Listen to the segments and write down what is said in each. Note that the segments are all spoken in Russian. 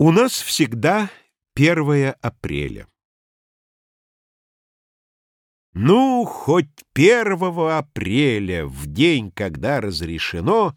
У нас всегда 1 апреля. Ну, хоть 1 апреля, в день, когда разрешено,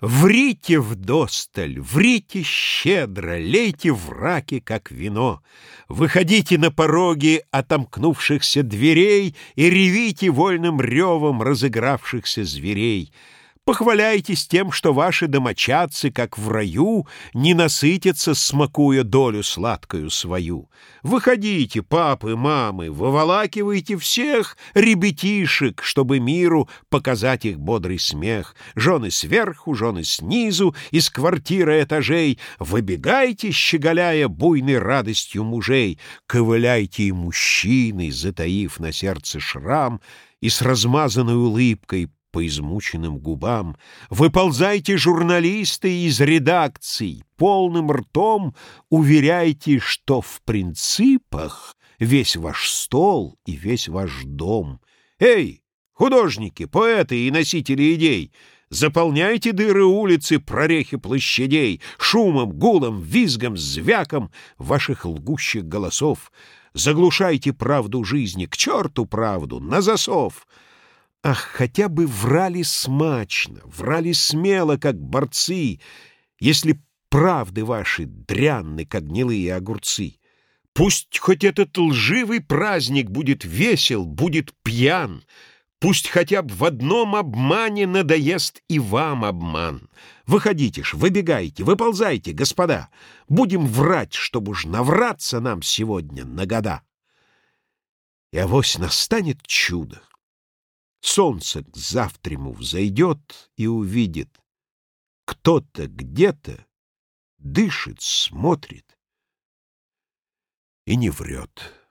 Врите вдосталь, врите щедро, лейте в раки, как вино. Выходите на пороги отомкнувшихся дверей И ревите вольным ревом разыгравшихся зверей — Похваляйтесь тем, что ваши домочадцы, как в раю, не насытятся, смакуя долю сладкую свою. Выходите, папы, мамы, выволакивайте всех ребятишек, чтобы миру показать их бодрый смех. Жены сверху, жены снизу, из квартиры этажей. Выбегайте, щеголяя буйной радостью мужей. Ковыляйте и мужчины, затаив на сердце шрам, и с размазанной улыбкой по измученным губам. Выползайте, журналисты, из редакций, полным ртом уверяйте, что в принципах весь ваш стол и весь ваш дом. Эй, художники, поэты и носители идей, Заполняйте дыры улицы, прорехи площадей, Шумом, гулом, визгом, звяком ваших лгущих голосов. Заглушайте правду жизни, к черту правду, на засов — Ах, хотя бы врали смачно, врали смело, как борцы, если правды ваши дрянны, как гнилые огурцы. Пусть хоть этот лживый праздник будет весел, будет пьян, Пусть хотя бы в одном обмане надоест и вам обман. Выходите ж, выбегайте, выползайте, господа. Будем врать, чтобы уж навраться нам сегодня на года. И авось настанет чудо. Солнце к завтраму взойдет и увидит. Кто-то где-то дышит, смотрит и не врет.